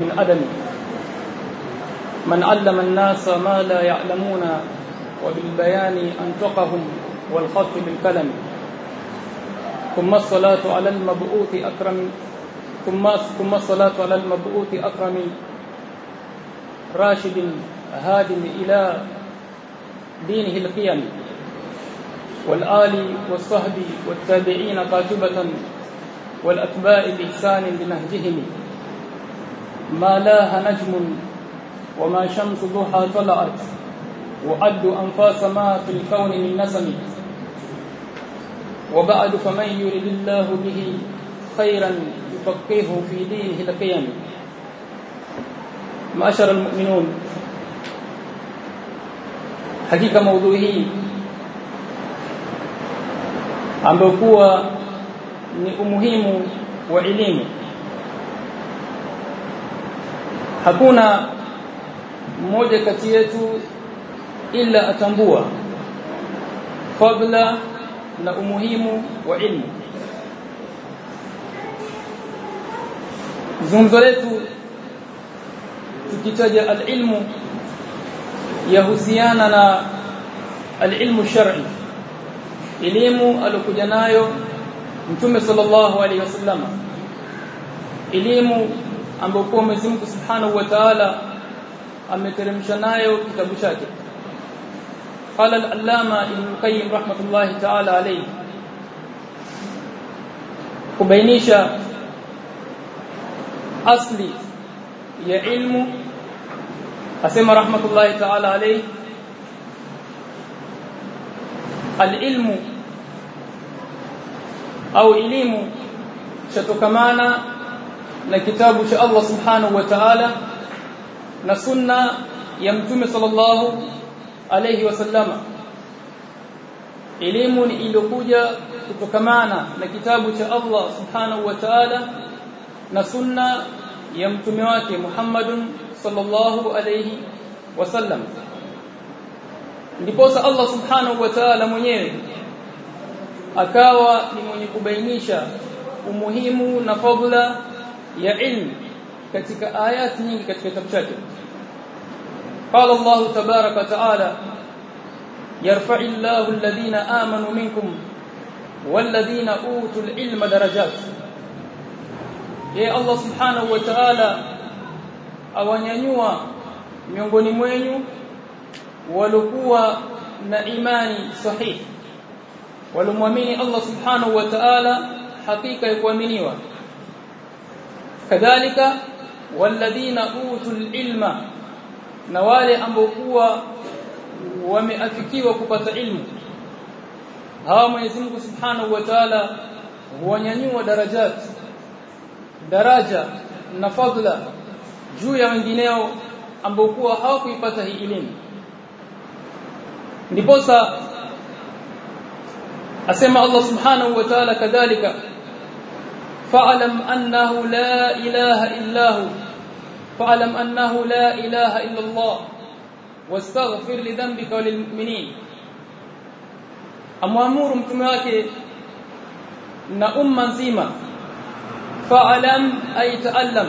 من عدم من علم الناس ما لا يعلمون وبالبيان أنطقهم والخط بالكلم ثم الصلاة على المبعوث أكرم. ثم ثم الصلاة على المبعوث أكرم. راشد هادم إلى دينه القيم. والآل والصحب والتابعين قاتبة والأتباع بإحسان بنهجهم ما لاه نجم وما شمس ضحى طلعت وعد أنفاس ما في الكون من نسم. وبعد فمن يرد الله به خيرا يفقهه في دينه القيم معاشر المؤمنون hakika maudhui hii ambayo kuwa ni umuhimu wa elimu hakuna mmoja kati yetu ila atambua fadla na umuhimu wa ilmu. Zungumzo letu tukitaja alilmu yahusiana na alilmu shar'i elimu alokuja nayo mtume sallallahu alaihi wasallam elimu ambayo kwa Mwenyezi Mungu Subhanahu wa Ta'ala ameteremsha nayo kitabu chake العلامه ابن القيم رحمه الله تعالى عليه kubainisha asli ya ilmu asema rahmatullahi ta'ala alayhi alilmu au elimu chatokamana na kitabu cha Allah subhanahu wa ta'ala na sunna ya mtume sallallahu alayhi wasallama elimu iliyokuja kutokamana na kitabu cha Allah subhanahu wa ta'ala na sunna ya mtume wake Muhammadun sallallahu alayhi wasallam ndipo Allah subhanahu wa ta'ala mwenyewe akawa ni mwenye kubainisha umuhimu na fadla ya ilmu katika ayati nyingi katika kitabu chake قال الله تبارك وتعالى يرفع الله الذين آمنوا منكم والذين أوتوا العلم درجات يا الله سبحانه وتعالى awanyanyua miongoni mwenyu walikuwa na imani sahihi walomwamini Allah subhanahu wa ta'ala hakika ya kuaminiwa kadhalika walladhina utul ilma na wale ambao kuwa wameafikiwa kupata ilmu. Hawa Mwenyezi Mungu Subhanahu wa Ta'ala huwanyanyua darajat daraja na fadla juu ya wengineo ambao kuwa hawakuipata hii elimu ndiposa asema Allah Subhanahu wa Ta'ala kadhalika فاعلم أنه لا إله إلا هو. فاعلم أنه لا إله إلا الله. واستغفر لذنبك وللمؤمنين. أما امور متمواك نا امه نزيما فاعلم أي تعلم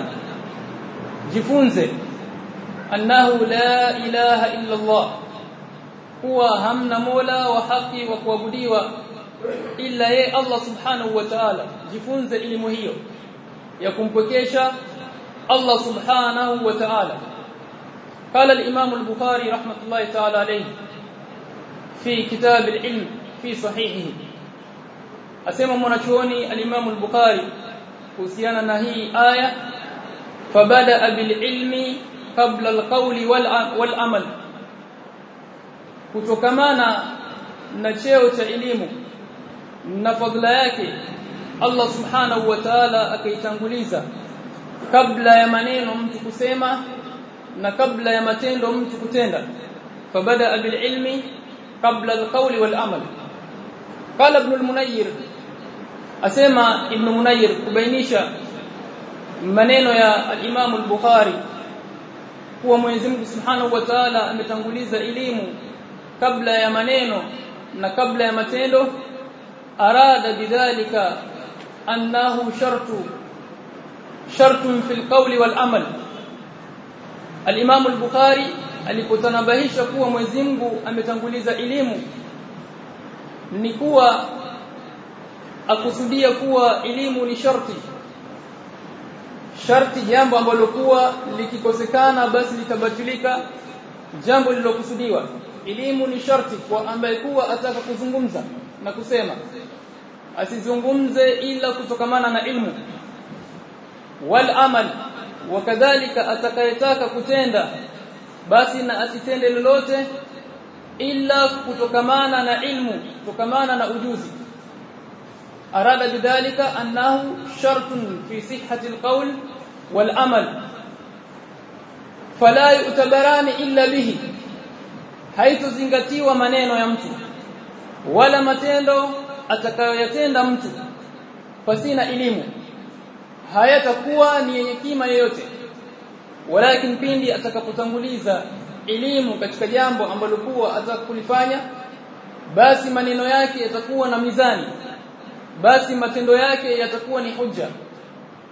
جفونز أنه لا إله إلا الله. هو همنا مولا وحقي وكعبديه illa yeye Allah subhanahu wa ta'ala jifunze elimu hiyo ya kumpokesha الله سبحانه وتعالى. قال الإمام البخاري رحمة الله تعالى عليه في كتاب العلم في صحيحه. أسمى منشوني الإمام البخاري. كسيانا نهي آية. فبدأ بالعلم قبل القول والعمل. kutokamana na cheo cha elimu na fadhila yake Allah subhanahu wa ta'ala akaitanguliza. Kabla ya maneno mtu kusema na kabla ya matendo mtu kutenda. Fabada al qawli wal amal. Qala ibn al munayyir. Asema ibn munayyir kubainisha maneno ya al imam al bukhari kuwa Mwenyezi Mungu Subhanahu wa Ta'ala ametanguliza elimu kabla ya maneno na kabla ya matendo arada bidhalika annahu shartu shartun fi qawli wal amal al-Imam al-Bukhari alipotanabahisha kuwa Mwenyezi Mungu ametanguliza elimu ni kuwa akusudia kuwa elimu ni sharti. Sharti jambo ambalo kuwa likikosekana basi litabatilika jambo lilokusudiwa. Elimu ni sharti kwa ambaye kuwa ataka kuzungumza na kusema asizungumze ila kutokamana na ilmu. Wal amal wakadhalika atakayetaka kutenda basi na asitende lolote ila kutokamana na ilmu kutokamana na ujuzi. Arada bidhalika annahu shartun fi sihhati alqawl wal amal. Fala yutabarani illa bihi haitozingatiwa maneno ya mtu wala matendo atakayoyatenda mtu pasina elimu hayatakuwa ni yenye kima yoyote walakin pindi atakapotanguliza elimu katika jambo ambalo kuwa atakulifanya basi maneno yake yatakuwa na mizani basi matendo yake yatakuwa ni hujja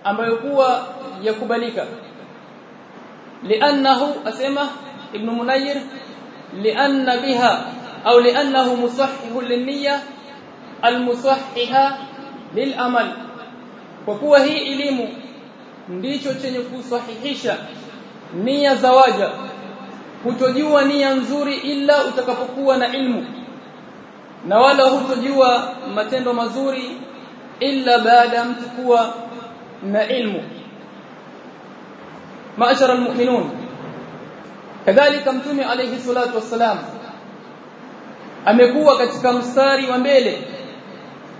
ambayo kuwa yakubalika. Li'annahu asema ibn munayyir li'anna biha au li'annahu musahhihu lin-niyya al-musahhiha lil-amal. Kwa kuwa hii elimu ndicho chenye kusahihisha nia za waja hutojua nia nzuri ila utakapokuwa na ilmu na wala hutojua matendo mazuri illa baada ya mtu kuwa na ilmu. Maashara almu'minun. Kadhalika mtume alayhi salatu wassalam amekuwa katika mstari wa mbele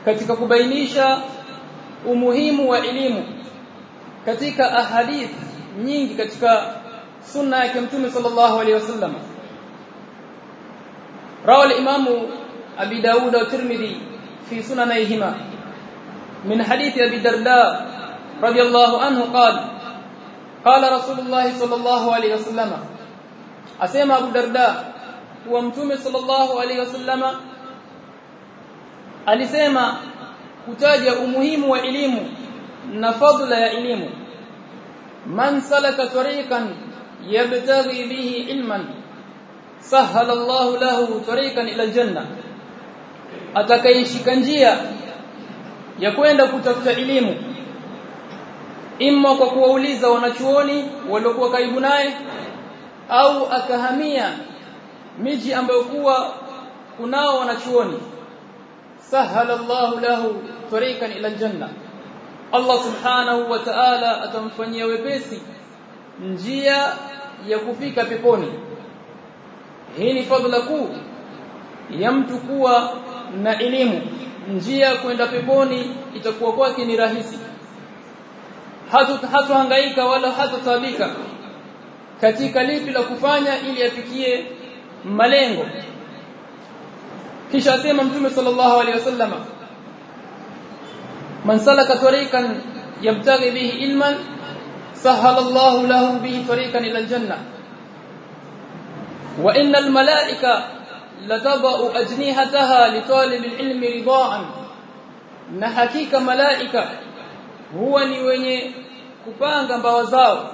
katika kubainisha umuhimu wa elimu katika ahadith nyingi katika sunna yake mtume sallallahu alaihi wasallam. Rawi al-imamu abi daud wa tirmidhi fi sunanayhima. Min hadith abi darda radiyallahu anhu qala qala rasulullah sallallahu alaihi wasallam. Asema abu darda kuwa mtume sallallahu alaihi wasallam alisema kutaja umuhimu wa elimu na fadla ya elimu. Man salaka tariqan yabtaghi bihi ilman sahala Allah lahu tariqan ila aljanna. Atakayeshika njia ya kwenda kutafuta elimu imma kwa kuwauliza wanachuoni waliokuwa karibu naye au akahamia miji ambayo kuwa kunao wanachuoni sahala Allah lahu tariqan ila aljanna Allah subhanahu wa ta'ala atamfanyia wepesi njia ya kufika peponi. Hii ni fadhila kuu ya mtu kuwa na elimu. Njia kwenda peponi itakuwa kwake ni rahisi. Hatohangaika wala hatotabika katika lipi la kufanya ili afikie malengo kisha asema mtume sallallahu alaihi wasallama man salaka tariqan yabtaghi bihi ilman sahala Allah lahu bihi tariqan ila aljanna wa innal malaika latabu ajnihataha litalib alilmi ridaan. Na hakika malaika huwa ni wenye kupanga mbawa zao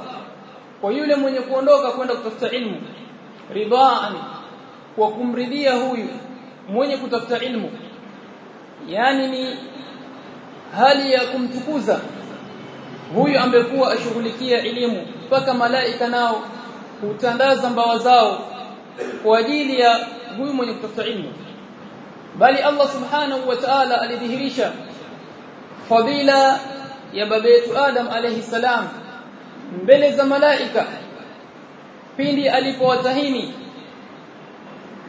kwa yule mwenye kuondoka kwenda kutafuta ilmu ridaan kwa kumridhia huyu mwenye kutafuta ilmu. Yani ni hali ya kumtukuza huyu ambekuwa ashughulikia elimu mpaka malaika nao hutandaza mbawa zao kwa ajili ya huyu mwenye kutafuta ilmu. Bali Allah subhanahu wa ta'ala alidhihirisha fadila ya baba yetu Adam alayhi salam mbele za malaika pindi alipowatahini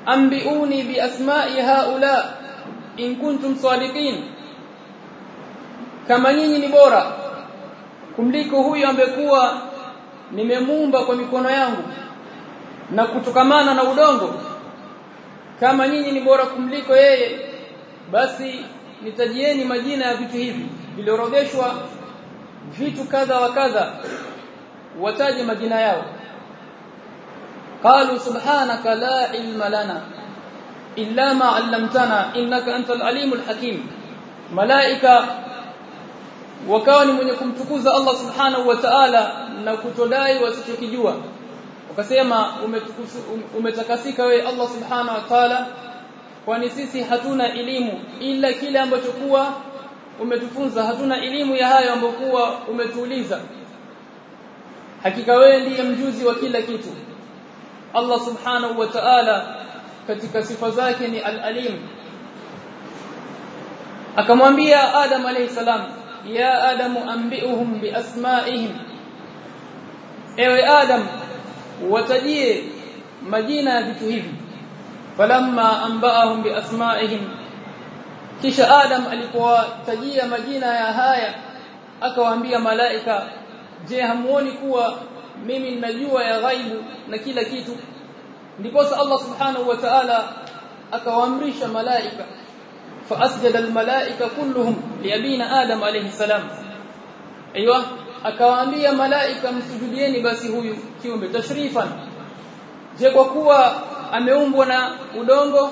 ambiuni bi asma'i haula in kuntum sadiqin. Kama nyinyi ni bora kumliko huyu ambekuwa nimemuumba kwa mikono yangu na kutokamana na udongo. Kama nyinyi ni bora kumliko yeye basi nitajieni majina ya vitu hivi. Viliorodheshwa vitu kadha wa kadha wataje majina yao qalu subhanaka la ilma lana illa ma علمتنا innaka antal العليم الحكيم ni mwenye kumtukuza Allah subhanahu wa ta'ala na kutodai wasichokijua. Wakasema umetakasika wewe Allah subhanahu wa ta'ala kwani sisi hatuna elimu ila kile ambacho kuwa umetufunza. Hatuna elimu ya hayo ambayo kuwa umetuuliza. Hakika wewe ndiye mjuzi wa kila kitu Allah subhanahu wa ta'ala katika sifa zake ni al-alim. Akamwambia Adam alayhi salam ya Adam anbi'uhum biasma'ihim ewe Adam watajie majina ya vitu hivi. Falamma anba'ahum biasma'ihim kisha Adam alipowatajia majina ya haya akawaambia malaika je hamuoni kuwa mimi ninajua ya ghaibu na kila kitu ndipo Allah subhanahu wa ta'ala akawaamrisha malaika فاسجد الملائكه كلهم لابينا ادم عليه السلام ايوه akawaambia malaika msujudieni basi huyu kiumbe tashrifan je kwa kuwa ameumbwa na udongo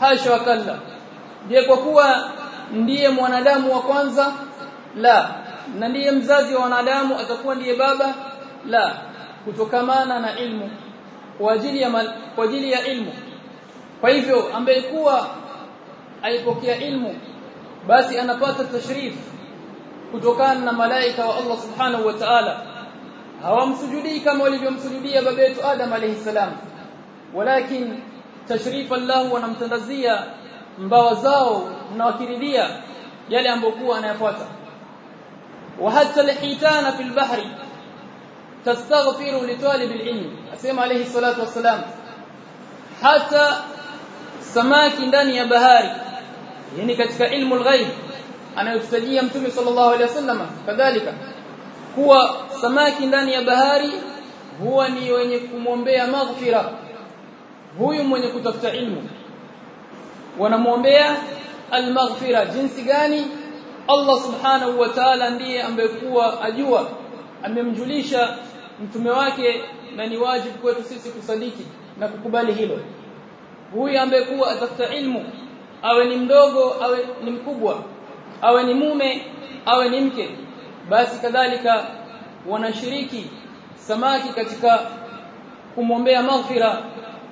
hasha wakalla je kwa kuwa ndiye mwanadamu wa kwanza la na ndiye mzazi wa wanadamu atakuwa ndiye baba La kutokamana na ilmu kwa ajili ya mal, kwa ajili ya ilmu. Kwa hivyo ambaye kuwa alipokea ilmu basi anapata tashrif kutokana na malaika wa Allah subhanahu wa ta'ala. Hawamsujudii kama walivyomsujudia baba yetu Adam alayhi salam. Walakin tashrif Allah wanamtandazia mbawa zao na wakiridia yale ambokuwa anayafuata. Wa hatta alhitana fil bahri tastaghfiru li talib alilm asema alayhi salatu wassalam. Hata samaki ndani ya bahari yani katika ilmu alghaib anayotutajia mtume sallallahu alaihi wasallam kadhalika kuwa samaki ndani ya bahari huwa ni wenye kumwombea maghfira. Huyu mwenye kutafuta ilmu wanamwombea almaghfira. Jinsi gani? Allah subhanahu wa ta'ala ndiye ambaye kuwa ajua amemjulisha mtume wake na ni wajibu kwetu sisi kusadiki na kukubali hilo. Huyu ambaye kuwa atafuta ilmu awe ni mdogo awe ni mkubwa awe ni mume awe ni mke basi kadhalika wanashiriki samaki katika kumwombea maghfira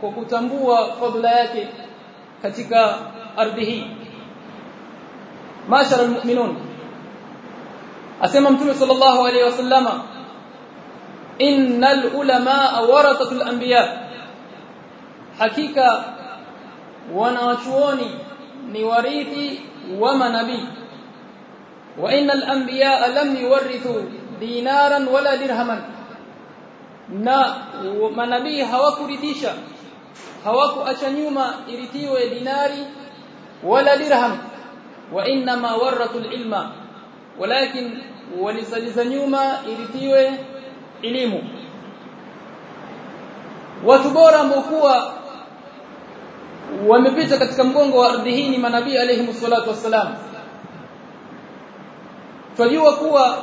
kwa kutambua fadhila yake katika ardhi hii. Mashara almu'minun asema mtume sallallahu alayhi wasallama innal ulama warathatul anbiya hakika wanawachuoni ni warithi wa manabii wa innal anbiya lam yuwarithu dinaran wala dirhaman na manabii hawakurithisha hawakuacha nyuma irithiwe dinari wala dirham wa inma warathu ilma walakin walisaliza nyuma iritiwe elimu. Watu bora ambao wamepita katika mgongo wa ardhi hii ni manabii alayhi salatu wassalam. Twajua kuwa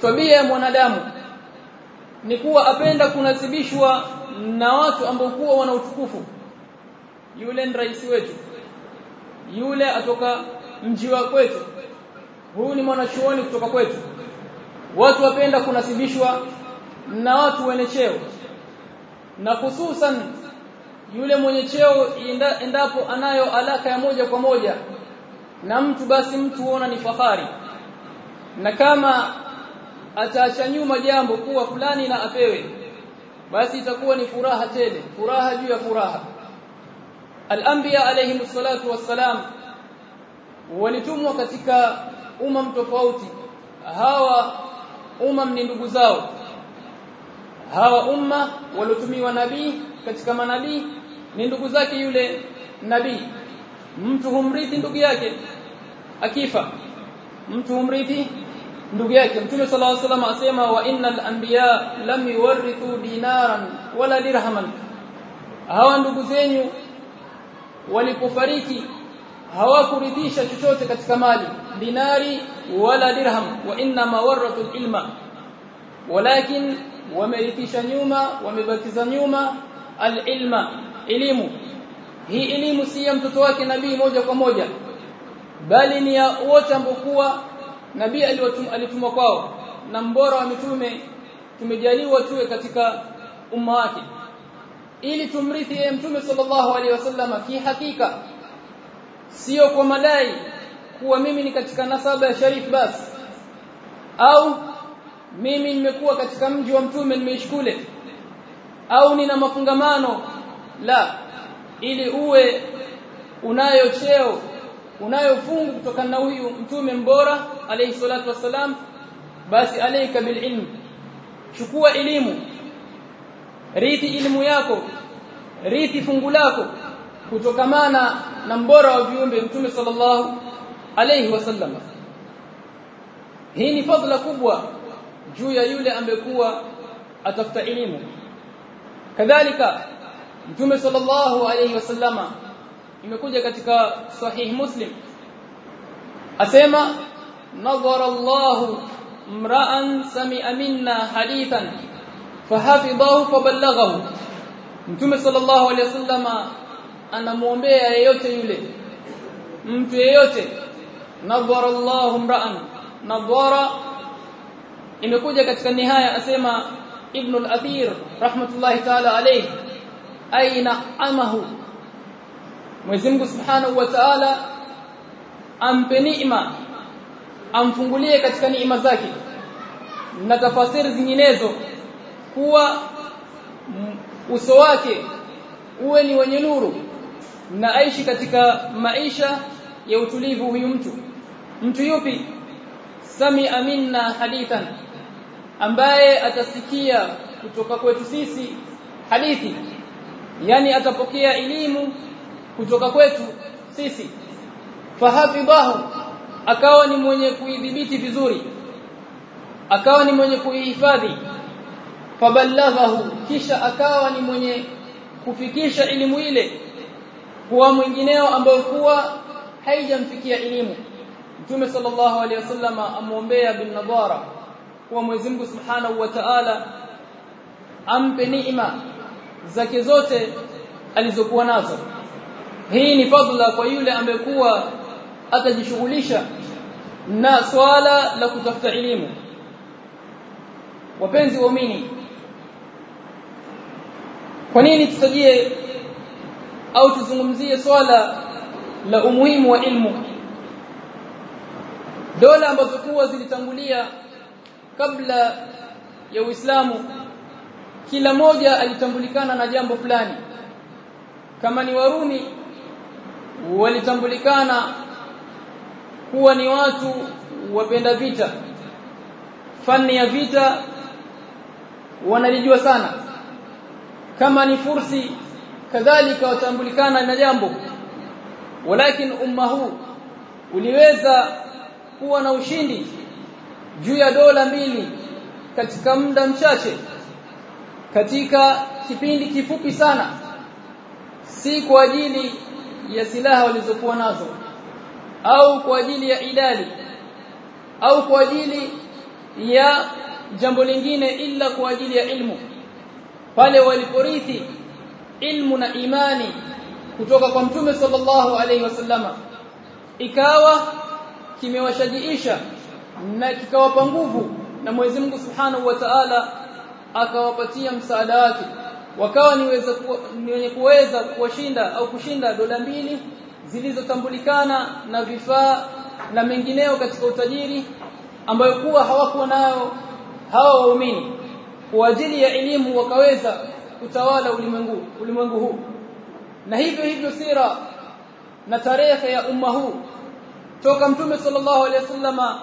tabia ya mwanadamu ni kuwa apenda kunasibishwa na watu ambao kuwa wana utukufu. Yule ni rais wetu. Yule atoka mji wa kwetu huyu ni mwanachuoni kutoka kwetu. Watu wapenda kunasibishwa na watu wenye cheo. Na hususan yule mwenye cheo endapo anayo alaka ya moja kwa moja na mtu basi mtu huona ni fahari. Na kama ataacha nyuma jambo kuwa fulani na apewe basi itakuwa ni furaha tele furaha juu ya furaha. Al-anbiya alayhi salatu wassalam walitumwa katika umam tofauti hawa umam ni ndugu zao. Hawa umma waliotumiwa nabii katika manabii ni ndugu zake yule nabii. Mtu humrithi ndugu yake akifa. Mtu humrithi ndugu yake. Mtume sallallahu alaihi wasallam asema wa innal anbiya lam yuwarithu dinaran wala dirhaman. Hawa ndugu zenyu walipofariki hawakurithisha chochote katika mali dinari wala dirham wa inna mawaratu ilma. Walakin wamerithisha nyuma wamebakiza nyuma alilma elimu hii elimu si ya mtoto wake nabii moja kwa moja bali ni ya wote ambokuwa nabii alitumwa kwao. Na mbora wa mitume tumejaliwa tuwe katika umma wake. Ili tumrithi mtume sallallahu alaihi wasallam kihakika sio kwa madai kuwa mimi ni katika nasaba ya sharif basi au mimi nimekuwa katika mji wa mtume nimeishi kule au nina mafungamano la ili uwe unayo cheo unayo fungu kutokana na huyu mtume mbora alayhi salatu wasalam basi alayka bililm chukua elimu rithi elimu yako rithi fungu lako kutokamana na mbora wa viumbe mtume sallallahu alayhi wasallam hii ni fadhila kubwa juu ya yule ambekuwa atafuta elimu. Kadhalika mtume sallallahu alayhi wasallama imekuja katika sahih muslim. Asema nadhara Allahu mra'an sami'a minna hadithan fahafidhahu faballaghahu mtume sallallahu alayhi wasallama anamuombea yeyote yule. Mtu yeyote. Nadhara Allahu mra'an nadhara. Imekuja katika nihaya asema ibn al-athir rahmatullahi ta'ala alayhi aina amahu? Mwenyezi Mungu Subhanahu wa Ta'ala ampe neema amfungulie katika neema zake na tafasiri zinginezo kuwa uso wake uwe ni wenye nuru na aishi katika maisha ya utulivu huyu mtu. Mtu yupi? Sami aminna hadithan. Ambaye atasikia kutoka kwetu sisi hadithi. Yani atapokea elimu kutoka kwetu sisi. Fahafidhahu akawa ni mwenye kuidhibiti vizuri. Akawa ni mwenye kuihifadhi. Faballaghahu kisha akawa ni mwenye kufikisha elimu ile kwa mwingineo ambayo kuwa haijamfikia elimu. Mtume sallallahu alaihi wasallam amuombea bin nadhara kuwa Mwenyezi Mungu Subhanahu wa Ta'ala ampe neema zake zote alizokuwa nazo. Hii ni fadhila kwa yule ambaye kuwa atajishughulisha na swala la kutafuta elimu. Wapenzi waumini kwa nini tutajie au tuzungumzie swala la umuhimu wa ilmu. Dola ambazo kuwa zilitangulia kabla ya Uislamu kila moja alitambulikana na jambo fulani. Kama ni Warumi walitambulikana kuwa ni watu wapenda vita. Fani ya vita wanalijua sana. Kama ni fursi kadhalika watambulikana na jambo. Walakin umma huu uliweza kuwa na ushindi juu ya dola mbili katika muda mchache katika kipindi kifupi sana si kwa ajili ya silaha walizokuwa nazo au kwa ajili ya idadi au kwa ajili ya jambo lingine ila kwa ajili ya ilmu. Pale waliporithi ilmu na imani kutoka kwa mtume sallallahu alaihi wasallama. Ikawa kimewashajiisha na kikawapa nguvu na Mwenyezi Mungu Subhanahu wa Ta'ala akawapatia msaada wake. Wakawa niweza ni wenye kuweza kuwashinda au kushinda dola mbili zilizotambulikana na vifaa na mengineo katika utajiri ambayo kuwa hawakuwa nayo hawa waumini. Kwa ajili ya elimu wakaweza kutawala ulimwengu ulimwengu huu. Na hivyo hivyo sira na tarehe ya umma huu toka mtume sallallahu alaihi wasallama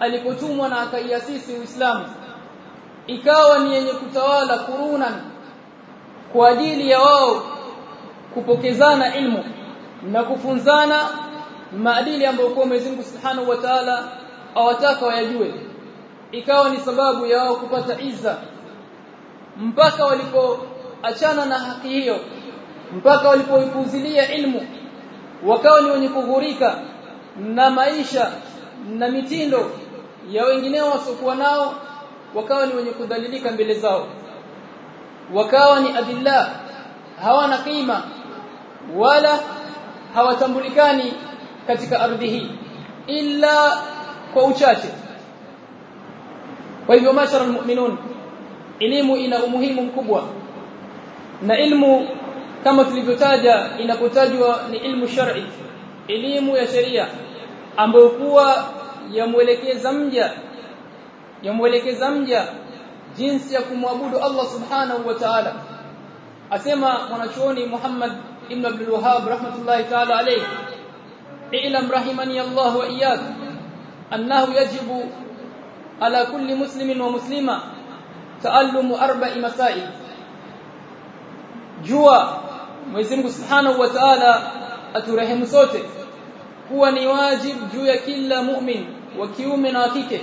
alipotumwa na akaiasisi Uislamu ikawa ni yenye kutawala kurunan kwa ajili ya wao kupokezana ilmu na kufunzana maadili ambayo kwa Mwenyezi Mungu Subhanahu wa Ta'ala awataka wayajue. Ikawa ni sababu ya wao kupata izza mpaka walipoachana na haki hiyo mpaka walipoipuzilia ilmu wakawa ni wenye kughurika na maisha na mitindo ya wengineo wasiokuwa nao wakawa ni wenye kudhalilika mbele zao. Wakawa ni adilla hawana kima wala hawatambulikani katika ardhi hii illa kwa uchache. Kwa hivyo mashara almu'minun elimu ina umuhimu mkubwa. Na ilmu kama tulivyotaja inapotajwa ni ilmu shar'i. Elimu ya sheria ambayo kuwa yamuelekeza mja yamuelekeza mja jinsi ya kumwabudu Allah subhanahu wa ta'ala. Asema mwanachuoni Muhammad ibn Abdul Wahhab rahmatullahi ta'ala alayhi i'lam rahimani Allah wa iyyak annahu yajibu ala kulli muslimin wa muslima ta'allumu arba'i masail. Jua Mwenyezi Mungu Subhanahu wa Ta'ala aturehemu sote kuwa ni wajib juu ya kila mu'min wa kiume na wa kike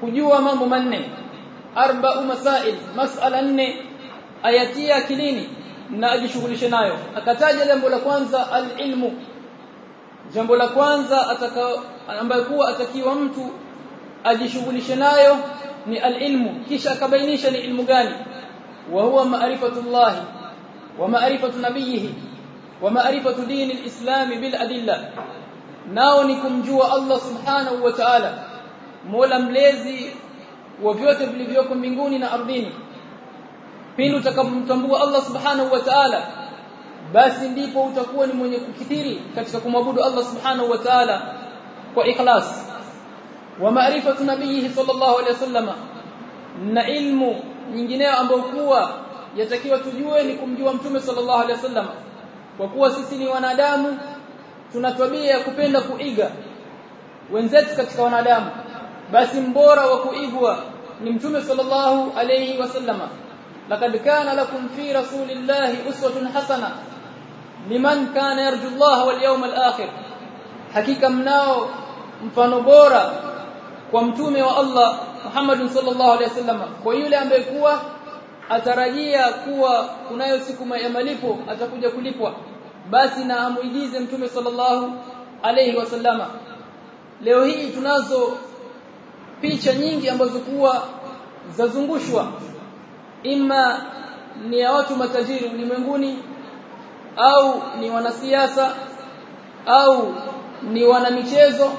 kujua mambo manne. Arba'u masail mas'ala nne ayatia akilini na ajishughulishe nayo. Akataja jambo la kwanza alilmu. Jambo la kwanza atakao ambayo kuwa atakiwa mtu ajishughulishe nayo ni al-ilmu kisha akabainisha ni ilmu gani wa huwa ma'rifatullah wa ma'rifatu nabiyhi wa ma'rifatu dini al-islam bil adilla nao ni kumjua Allah subhanahu wa ta'ala mola mlezi wa vyote vilivyoko mbinguni na ardhini pindi utakapomtambua Allah subhanahu wa ta'ala basi ndipo utakuwa ni mwenye kukithiri katika kumwabudu Allah subhanahu wa ta'ala kwa ikhlas wa ma'rifatu nabiyhi sallallahu alayhi wasallam na ilmu nyingineyo ambayo kuwa yatakiwa tujue ni kumjua mtume sallallahu alayhi wasallam kwa kuwa sisi ni wanadamu tuna tabia ya kupenda kuiga wenzetu katika wanadamu basi mbora wa kuigwa ni mtume sallallahu alayhi wasallama laqad kana lakum fi rasulillahi uswatun hasana liman kana yarju Allah wal yawmal akhir hakika mnao mfano bora kwa mtume wa Allah Muhammad sallallahu alaihi wasallam. Kwa yule ambaye kuwa atarajia kuwa kunayo siku ya malipo atakuja kulipwa. Basi na amuigize mtume sallallahu alaihi wasallama leo hii tunazo picha nyingi ambazo kuwa zazungushwa. Imma ni ya watu matajiri ulimwenguni au ni wanasiasa au ni wanamichezo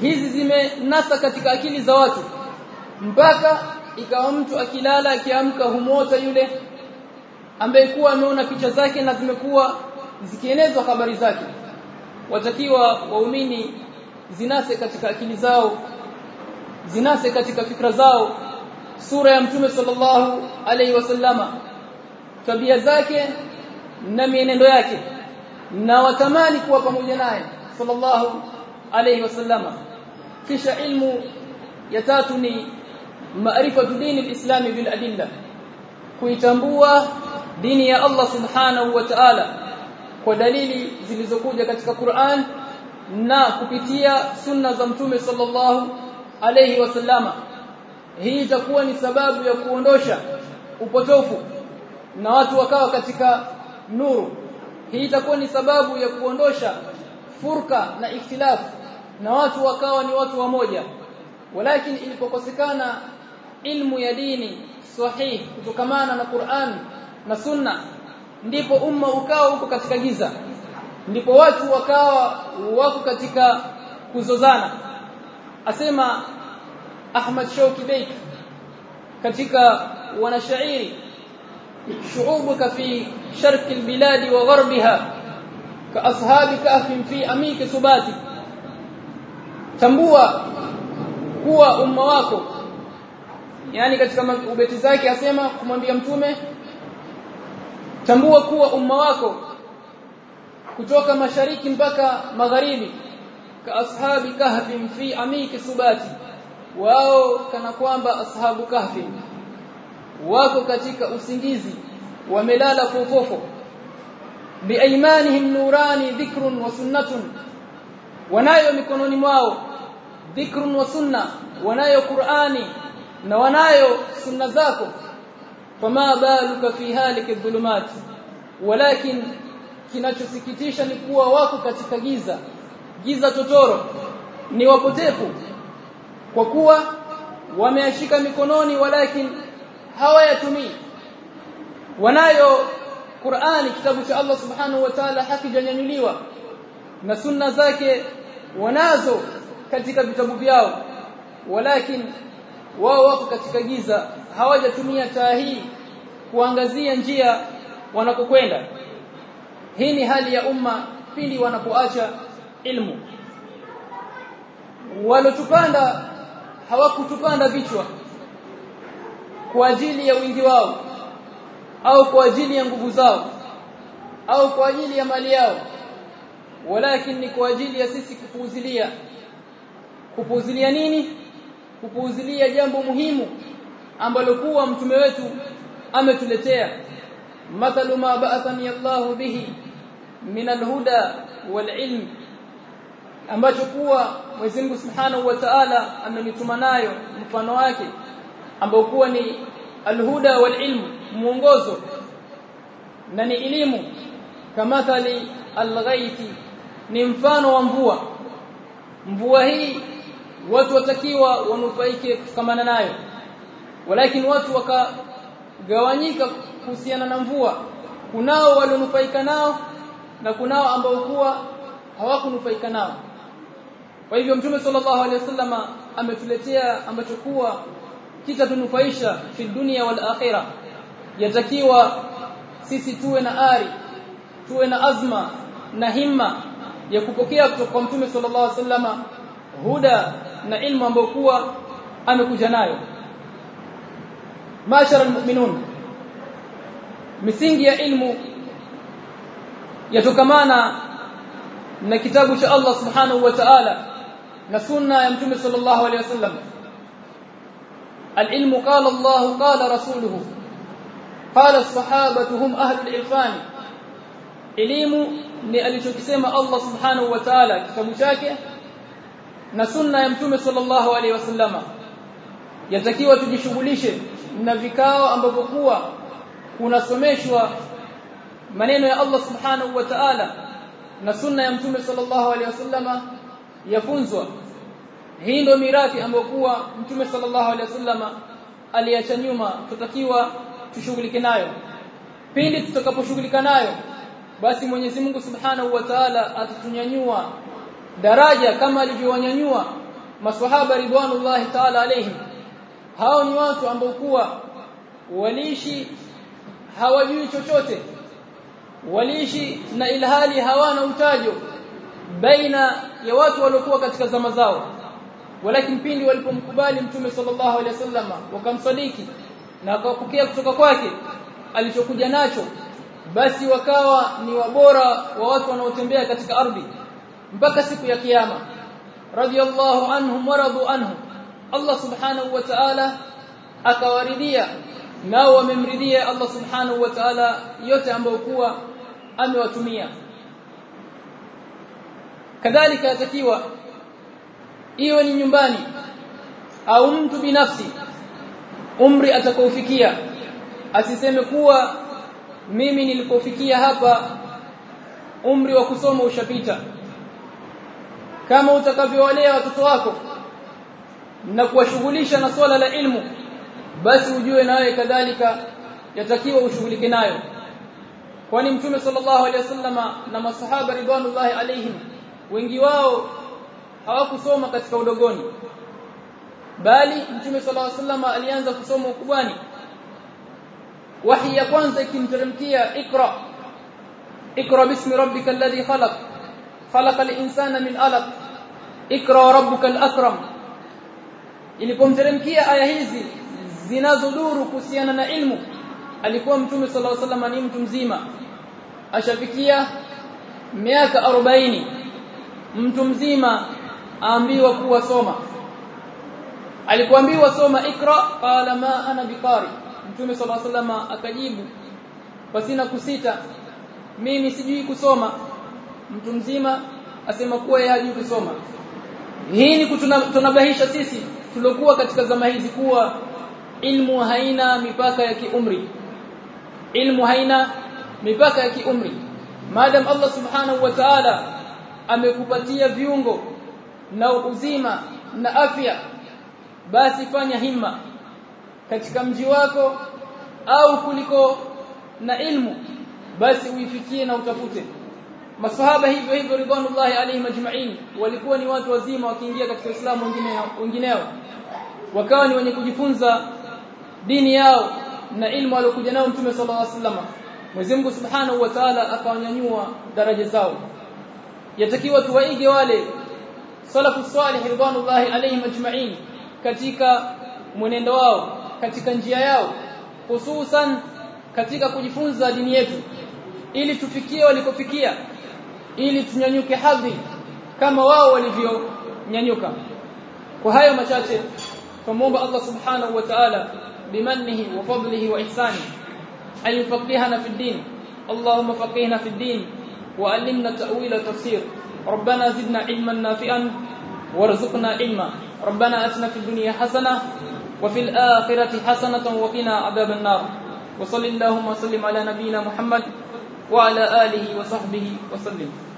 hizi zimenasa katika akili za watu. Mpaka ikawa mtu akilala akiamka humota yule ambaye kuwa ameona picha zake na zimekuwa zikienezwa habari zake. Watakiwa waumini zinase katika akili zao zinase katika fikra zao. Sura ya mtume sallallahu alaihi wasallama tabia zake na mienendo yake. Na watamani kuwa pamoja naye sallallahu alaihi wasallama kisha ilmu ya tatu ni maarifatu dini alislami bil kuitambua dini ya Allah subhanahu wa ta'ala kwa dalili zilizokuja katika Qur'an na kupitia sunna za mtume sallallahu alayhi wasallama hii itakuwa ni sababu ya kuondosha upotofu na watu wakawa katika nuru. Hii itakuwa ni sababu ya kuondosha furka na ikhtilafu na watu wakawa ni watu wamoja walakin ilipokosekana ilmu ya dini sahih kutokamana na Qur'an na Sunna ndipo umma ukawa huko katika giza. Ndipo watu wakawa wako katika kuzozana. Asema Ahmad Shauki Bey katika wanashairi sharq albilad wa gharbiha ka ashabi kahfin fi amiki subati tambua kuwa umma wako yani katika ubeti zake asema kumwambia mtume tambua kuwa umma wako kutoka mashariki mpaka magharibi ka ashabi kahfi fi amiki subati wao kana kwamba ashabu kahfi wako katika usingizi wamelala fofofo. Biaimanihim nurani dhikrun wa sunnatun wanayo mikononi mwao dhikrun wa sunna wanayo qur'ani na wanayo sunna zako. Fama baluka fi haliki dhulumat walakin kinachosikitisha ni kuwa wako katika giza giza totoro ni wapotefu kwa kuwa wameashika mikononi walakin hawayatumii. Wanayo Qur'ani kitabu cha Allah subhanahu wa ta'ala hakijanyanyuliwa na sunna zake wanazo katika vitabu vyao walakin wao wako katika giza hawajatumia taa hii kuangazia njia wanakokwenda. Hii ni hali ya umma pindi wanapoacha ilmu. Walotupanda hawakutupanda vichwa kwa ajili ya wingi wao au kwa ajili ya nguvu zao au kwa ajili ya mali yao walakin ni kwa ajili ya sisi kupuuzilia. Kupuuzilia nini? Kupuuzilia jambo muhimu ambalo kuwa mtume wetu ametuletea. Mathalu ma ba'athani Allah bihi min alhuda walilm ambacho kuwa Mwenyezi Mungu Subhanahu wa Ta'ala amenituma nayo mfano wake ambao kuwa ni alhuda walilm muongozo na ni elimu. Kamathali alghaithi ni mfano wa mvua. Mvua hii watu watakiwa wanufaike kukamana nayo. Walakin watu wakagawanyika kuhusiana na mvua. Kunao walionufaika nao na kunao ambao kuwa hawakunufaika nao. Kwa hivyo mtume sallallahu alaihi wasallama ametuletea ambacho kuwa kitatunufaisha fi dunia wal akhirah yatakiwa sisi tuwe na ari tuwe na azma na himma ya kupokea kutoka kwa mtume sallallahu alaihi wasallama huda na ilmu ambayo kuwa amekuja nayo mashara almu'minun misingi ya ilmu yatokamana na kitabu cha Allah subhanahu wa ta'ala na sunna ya mtume sallallahu alaihi wasallam العلم قال الله قال رسوله قال الصحابه هم أهل العرفان elimu ni alichokisema Allah subhanahu wa ta'ala kitabu chake na sunna ya mtume sallallahu alaihi wasallama. Yatakiwa tujishughulishe na vikao ambavyo kuwa kunasomeshwa maneno ya Allah subhanahu wa ta'ala na sunna ya mtume sallallahu alaihi wasallama yafunzwa. Hii ndio mirathi ambayo kuwa mtume sallallahu alaihi wasallama aliacha nyuma. Tutakiwa tushughulike nayo. Pindi tutakaposhughulika nayo basi Mwenyezi Mungu Subhanahu wa Ta'ala atatunyanyua daraja kama alivyowanyanyua maswahaba ridwanullahi ta'ala alayhim. Hao ni watu ambao kuwa waliishi hawajui chochote waliishi na ilhali hawana utajo baina ya watu waliokuwa katika zama zao. Walakin pindi walipomkubali mtume sallallahu alaihi wasallam wakamsadiki na wakapokea kutoka kwake alichokuja nacho basi wakawa ni wabora wa watu wanaotembea katika ardhi mpaka siku ya kiyama. Radiyallahu anhum waradu anhum. Allah subhanahu wa ta'ala akawaridhia nao wamemridhia Allah subhanahu wa ta'ala yote ambayo kuwa amewatumia. Kadhalika yatakiwa iwe ni nyumbani au mtu binafsi umri atakaofikia asiseme kuwa mimi nilipofikia hapa umri wa kusoma ushapita. Kama utakavyowalea watoto wako na kuwashughulisha na swala la ilmu basi ujue nawe kadhalika yatakiwa ushughulike nayo. Kwani mtume sallallahu alaihi wasallama na masahaba ridwanullahi alaihim wengi wao hawakusoma katika udogoni. Bali mtume sallallahu alaihi wasallama alianza kusoma ukubwani wahi ya kwanza ikimteremkia ikra ikra bismi rabbika alladhi khalaq khalaqal insana min alaq ikra rabbukal akram ilipomteremkia aya hizi zinazoduru kuhusiana na ilmu alikuwa mtume sallallahu alaihi wasallam ni mtu mzima ashafikia miaka 40 mtu mzima aambiwa kuwa soma alipoambiwa soma ikra qala ma ana biqari mtume sallallahu alaihi wasallam akajibu pasina kusita mimi sijui kusoma. Mtu mzima asema kuwa yeye hajui kusoma. Hii ni tunabahisha sisi tuliokuwa katika zama hizi kuwa ilmu haina mipaka ya kiumri. Ilmu haina mipaka ya kiumri. Maadam Allah subhanahu wa ta'ala amekupatia viungo na uzima na afya basi fanya himma katika mji wako au kuliko na ilmu basi uifikie na utafute. Masahaba hivyo hivyo ridwanullahi alayhim ajma'in walikuwa ni watu wazima wakiingia katika Uislamu wengine wengineo. Wakawa ni wenye kujifunza dini yao na ilmu aliyokuja nao Mtume sallallahu عليه wasallam. Mwenyezi Mungu Subhanahu wa Ta'ala akawanyanyua daraja zao. Yatakiwa tuwaige wale salafu salih ridwanullahi alayhim ajma'in katika mwenendo wao katika njia yao hususan katika kujifunza dini yetu ili tufikie walikofikia ili tunyanyuke hadhi kama wao walivyonyanyuka kwa hayo machache tumuomba Allah subhanahu wa ta'ala bimannihi wa fadlihi wa ihsani an yufaqihana fi din Allahumma faqihna fi din wa allimna ta'wila tafsir ربنا زدنا علما نافعا وارزقنا علما ربنا اتنا في الدنيا حسنه وفي الآخرة حسنة وقنا عذاب النار. وصلى اللهم وسلم على نبينا محمد وعلى آله وصحبه وسلم.